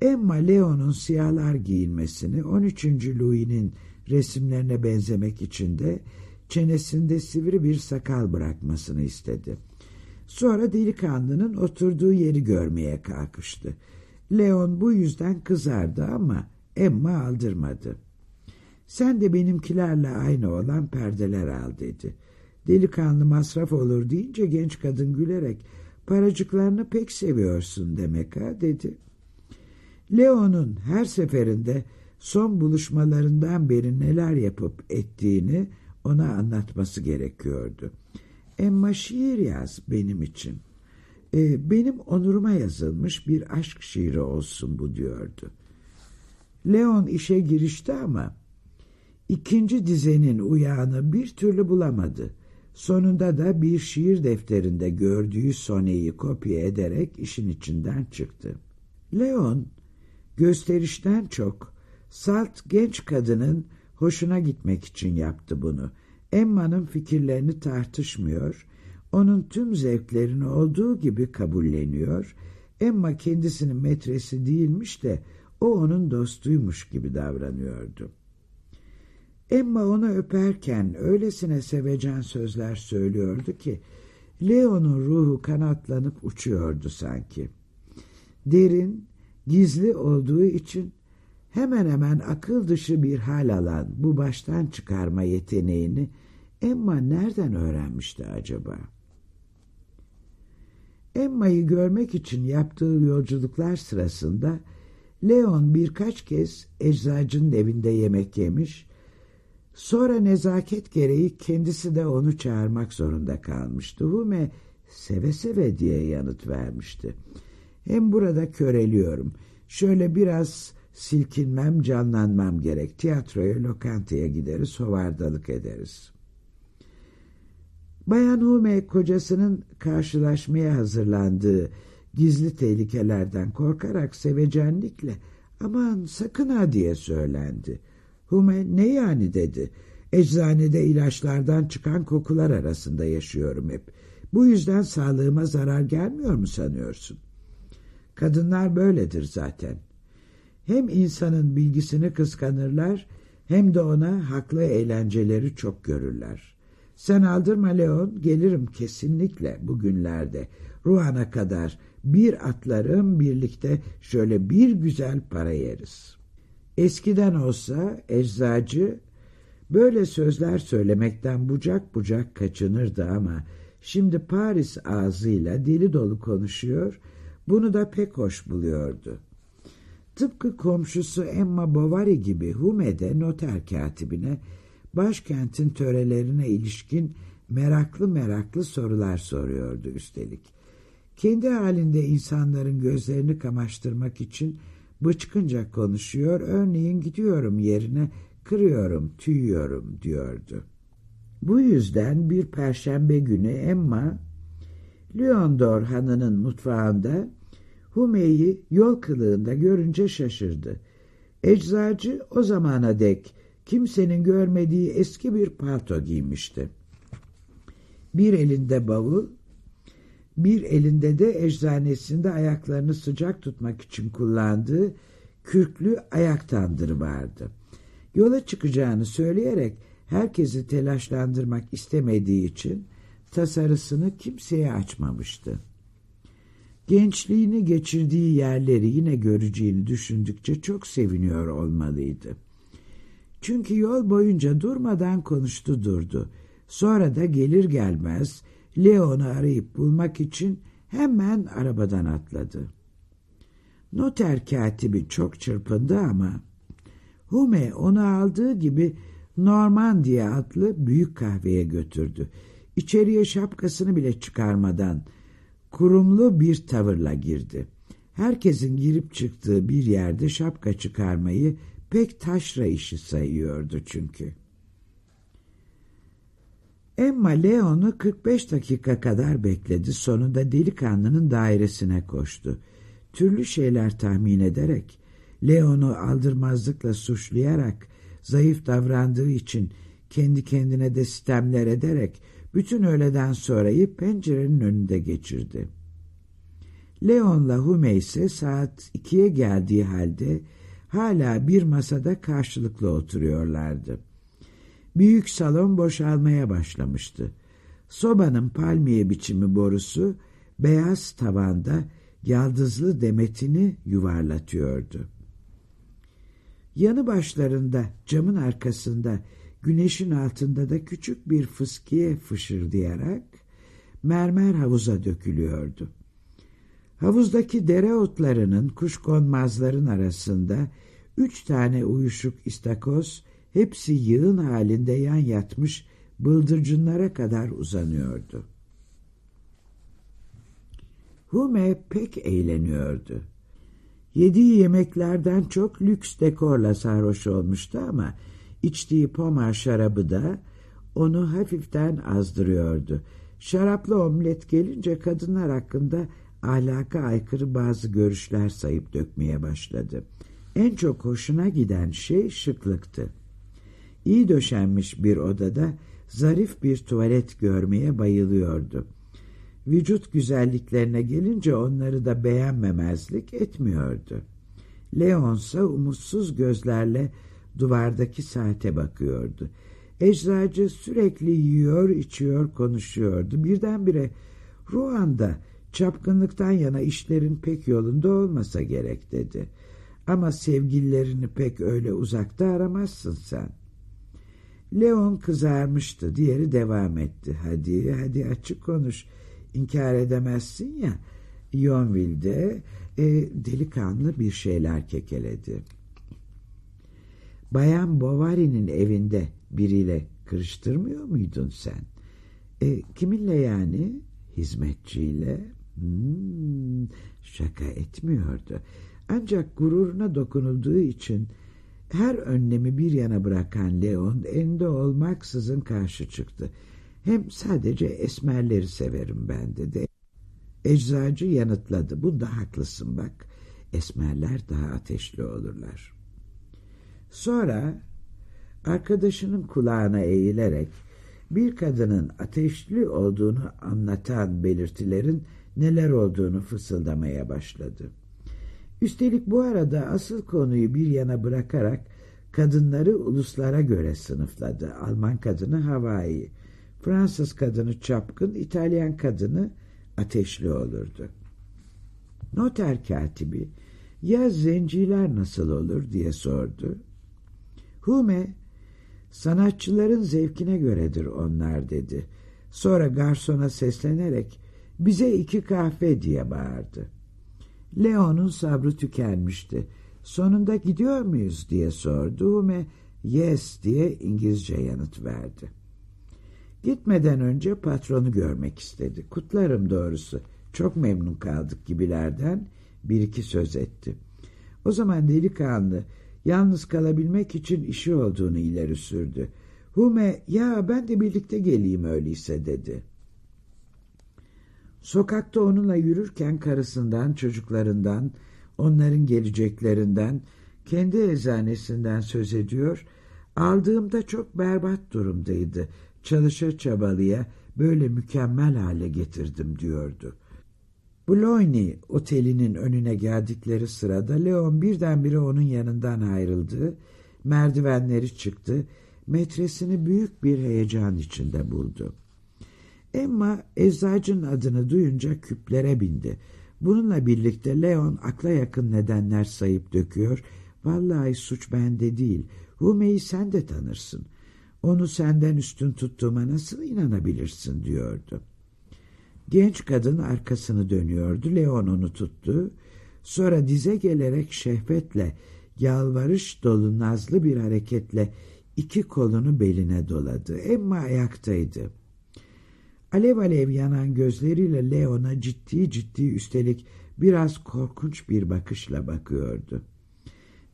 Emma Leon'un siyahlar giyinmesini 13. Louis'nin resimlerine benzemek için de çenesinde sivri bir sakal bırakmasını istedi. Sonra delikanlının oturduğu yeri görmeye kalkıştı. Leon bu yüzden kızardı ama Emma aldırmadı. Sen de benimkilerle aynı olan perdeler al dedi. Delikanlı masraf olur deyince genç kadın gülerek paracıklarını pek seviyorsun demek ha dedi. Leon'un her seferinde son buluşmalarından beri neler yapıp ettiğini ona anlatması gerekiyordu. Emma şiir yaz benim için. Ee, benim onuruma yazılmış bir aşk şiiri olsun bu diyordu. Leon işe girişti ama ikinci dizenin uyağını bir türlü bulamadı. Sonunda da bir şiir defterinde gördüğü soneyi kopya ederek işin içinden çıktı. Leon gösterişten çok salt genç kadının hoşuna gitmek için yaptı bunu. Emma'nın fikirlerini tartışmıyor, onun tüm zevklerini olduğu gibi kabulleniyor. Emma kendisinin metresi değilmiş de o onun dostuymuş gibi davranıyordu. Emma onu öperken öylesine sevecen sözler söylüyordu ki Leo'nun ruhu kanatlanıp uçuyordu sanki. Derin, gizli olduğu için hemen hemen akıl dışı bir hal alan bu baştan çıkarma yeteneğini Emma nereden öğrenmişti acaba? Emma'yı görmek için yaptığı yolculuklar sırasında Leon birkaç kez eczacının evinde yemek yemiş, sonra nezaket gereği kendisi de onu çağırmak zorunda kalmıştı. Hume seve seve diye yanıt vermişti. Hem burada köreliyorum, şöyle biraz silkinmem, canlanmam gerek. Tiyatroya, lokantaya gideriz, hovardalık ederiz. Bayan Hume kocasının karşılaşmaya hazırlandığı gizli tehlikelerden korkarak sevecenlikle aman sakın ha diye söylendi. Hume ne yani dedi. Eczanede ilaçlardan çıkan kokular arasında yaşıyorum hep. Bu yüzden sağlığıma zarar gelmiyor mu sanıyorsun? Kadınlar böyledir zaten. Hem insanın bilgisini kıskanırlar hem de ona haklı eğlenceleri çok görürler. Sen aldırma Leon, gelirim kesinlikle bugünlerde. Ruhan'a kadar bir atlarım birlikte şöyle bir güzel para yeriz. Eskiden olsa eczacı böyle sözler söylemekten bucak bucak kaçınırdı ama şimdi Paris ağzıyla deli dolu konuşuyor, bunu da pek hoş buluyordu. Tıpkı komşusu Emma Bovary gibi Hume'de noter katibine başkentin törelerine ilişkin meraklı meraklı sorular soruyordu üstelik. Kendi halinde insanların gözlerini kamaştırmak için bıçkınca konuşuyor, örneğin gidiyorum yerine kırıyorum, tüyüyorum diyordu. Bu yüzden bir perşembe günü Emma, Leondor hanının mutfağında Hume'yi yol kılığında görünce şaşırdı. Eczacı o zamana dek kimsenin görmediği eski bir palto giymişti. Bir elinde bavul, bir elinde de eczanesinde ayaklarını sıcak tutmak için kullandığı kürklü ayak tandırı vardı. Yola çıkacağını söyleyerek herkesi telaşlandırmak istemediği için tasarısını kimseye açmamıştı. Gençliğini geçirdiği yerleri yine göreceğini düşündükçe çok seviniyor olmalıydı. Çünkü yol boyunca durmadan konuştu durdu. Sonra da gelir gelmez Leon'u arayıp bulmak için hemen arabadan atladı. Noter katibi çok çırpındı ama Hume onu aldığı gibi Normandiya adlı büyük kahveye götürdü. İçeriye şapkasını bile çıkarmadan kurumlu bir tavırla girdi. Herkesin girip çıktığı bir yerde şapka çıkarmayı pek taşra işi sayıyordu çünkü. Emma Leon'u 45 dakika kadar bekledi. Sonunda delikanlının dairesine koştu. Türlü şeyler tahmin ederek, Leon'u aldırmazlıkla suçlayarak, zayıf davrandığı için kendi kendine de sistemler ederek bütün öğleden sonrayı pencerenin önünde geçirdi. Leon'la Hume ise saat ikiye geldiği halde hala bir masada karşılıklı oturuyorlardı. Büyük salon boşalmaya başlamıştı. Sobanın palmiye biçimi borusu beyaz tavanda yaldızlı demetini yuvarlatıyordu. Yanı başlarında camın arkasında güneşin altında da küçük bir fıskiye fışırdayarak mermer havuza dökülüyordu. Havuzdaki dereotlarının kuşkonmazların arasında üç tane uyuşuk istakoz hepsi yığın halinde yan yatmış bıldırcınlara kadar uzanıyordu. Hume pek eğleniyordu. Yediği yemeklerden çok lüks dekorla sarhoş olmuştu ama içtiği pomar şarabı da onu hafiften azdırıyordu. Şaraplı omlet gelince kadınlar hakkında ahlaka aykırı bazı görüşler sayıp dökmeye başladı. En çok hoşuna giden şey şıklıktı. İyi döşenmiş bir odada zarif bir tuvalet görmeye bayılıyordu. Vücut güzelliklerine gelince onları da beğenmemezlik etmiyordu. Leonsa umutsuz gözlerle duvardaki saate bakıyordu. Eczacı sürekli yiyor, içiyor, konuşuyordu. Birdenbire Ruanda çapkınlıktan yana işlerin pek yolunda olmasa gerek dedi. Ama sevgililerini pek öyle uzakta aramazsın sen. Leon kızarmıştı. Diğeri devam etti. Hadi hadi açık konuş. İnkar edemezsin ya. Yonville'de e, delikanlı bir şeyler kekeledi. Bayan Bovary'nin evinde biriyle kırıştırmıyor muydun sen? E, kiminle yani? Hizmetçiyle? Hmm, şaka etmiyordu. Ancak gururuna dokunulduğu için her önlemi bir yana bırakan Leon elinde olmaksızın karşı çıktı. Hem sadece esmerleri severim ben dedi. Eczacı yanıtladı. Bunda haklısın bak. Esmerler daha ateşli olurlar. Sonra arkadaşının kulağına eğilerek bir kadının ateşli olduğunu anlatan belirtilerin neler olduğunu fısıldamaya başladı. Üstelik bu arada asıl konuyu bir yana bırakarak kadınları uluslara göre sınıfladı. Alman kadını havai, Fransız kadını çapkın, İtalyan kadını ateşli olurdu. Noter katibi, ya zenciler nasıl olur diye sordu. Hume, sanatçıların zevkine göredir onlar dedi. Sonra garsona seslenerek, bize iki kahve diye bağırdı. Leon'un sabrı tükenmişti. Sonunda gidiyor muyuz diye sordu ve yes diye İngilizce yanıt verdi. Gitmeden önce patronu görmek istedi. Kutlarım doğrusu. Çok memnun kaldık gibilerden bir iki söz etti. O zaman delikanlı yalnız kalabilmek için işi olduğunu ileri sürdü. Hume ya ben de birlikte geleyim öyleyse dedi. Sokakta onunla yürürken karısından, çocuklarından, onların geleceklerinden, kendi eczanesinden söz ediyor. Aldığımda çok berbat durumdaydı. Çalışa çabalıya böyle mükemmel hale getirdim diyordu. Boulogne otelinin önüne geldikleri sırada Leon birdenbire onun yanından ayrıldı. Merdivenleri çıktı. Metresini büyük bir heyecan içinde buldu. Emma eczacının adını duyunca küplere bindi. Bununla birlikte Leon akla yakın nedenler sayıp döküyor. Vallahi suç bende değil. Hume'yi sen de tanırsın. Onu senden üstün tuttuğuma nasıl inanabilirsin diyordu. Genç kadın arkasını dönüyordu. Leon onu tuttu. Sonra dize gelerek şehvetle, yalvarış dolu nazlı bir hareketle iki kolunu beline doladı. Emma ayaktaydı. Alev alev yanan gözleriyle Leon'a ciddi ciddi üstelik biraz korkunç bir bakışla bakıyordu.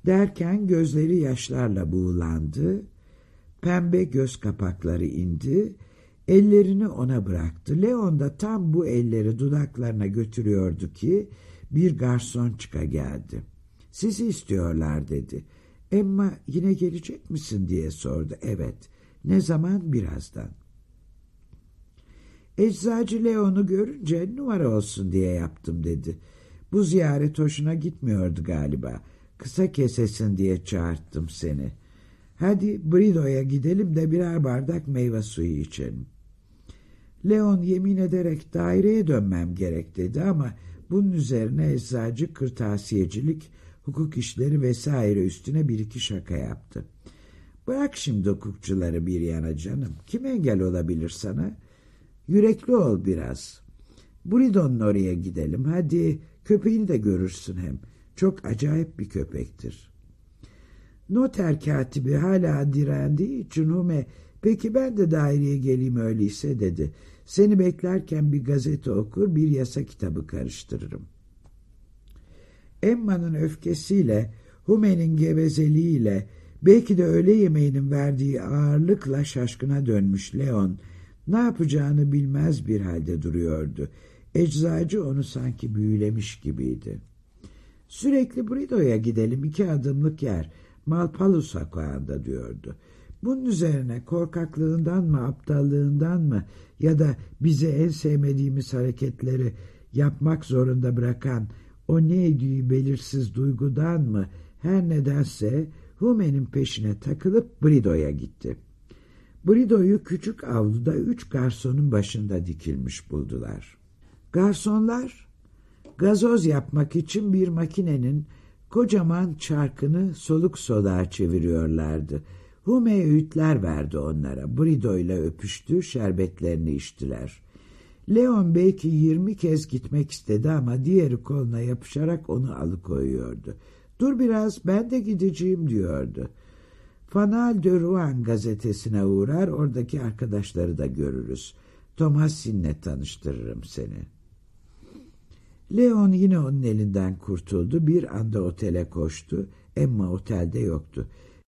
Derken gözleri yaşlarla buğulandı, pembe göz kapakları indi, ellerini ona bıraktı. Leon da tam bu elleri dudaklarına götürüyordu ki bir garson çıka geldi. Sizi istiyorlar dedi. Emma yine gelecek misin diye sordu. Evet. Ne zaman? Birazdan. Eczacı Leon'u görünce numara olsun diye yaptım dedi. Bu ziyaret hoşuna gitmiyordu galiba. Kısa kesesin diye çağırttım seni. Hadi Brido'ya gidelim de birer bardak meyve suyu içelim. Leon yemin ederek daireye dönmem gerek dedi ama bunun üzerine eczacı, kırtasiyecilik, hukuk işleri vesaire üstüne bir iki şaka yaptı. Bırak şimdi hukukçuları bir yana canım. Kim engel olabilir sana? Yürekli ol biraz. Bridon'un oraya gidelim. Hadi köpeğini de görürsün hem. Çok acayip bir köpektir. Noter katibi hala direndiği için Hume peki ben de daireye geleyim öyleyse dedi. Seni beklerken bir gazete okur bir yasa kitabı karıştırırım. Emma'nın öfkesiyle Hume'nin gevezeliğiyle belki de öğle yemeğinin verdiği ağırlıkla şaşkına dönmüş Leon ne yapacağını bilmez bir halde duruyordu. Eczacı onu sanki büyülemiş gibiydi. Sürekli Brido'ya gidelim iki adımlık yer Malpalus sokağında diyordu. Bunun üzerine korkaklığından mı aptallığından mı ya da bize en sevmediğimiz hareketleri yapmak zorunda bırakan o neydiği belirsiz duygudan mı her nedense Hume'nin peşine takılıp Brido'ya gitti. Brido'yu küçük avluda üç garsonun başında dikilmiş buldular. Garsonlar gazoz yapmak için bir makinenin kocaman çarkını soluk soluğa çeviriyorlardı. Hume öğütler verdi onlara. Brido ile öpüştü, şerbetlerini içtiler. Leon belki yirmi kez gitmek istedi ama diğeri koluna yapışarak onu alıkoyuyordu. Dur biraz ben de gideceğim diyordu. Fanal de Rouen gazetesine uğrar oradaki arkadaşları da görürüz. Thomasin'le tanıştırırım seni. Leon yine onun elinden kurtuldu. Bir anda otele koştu. Emma otelde yoktu.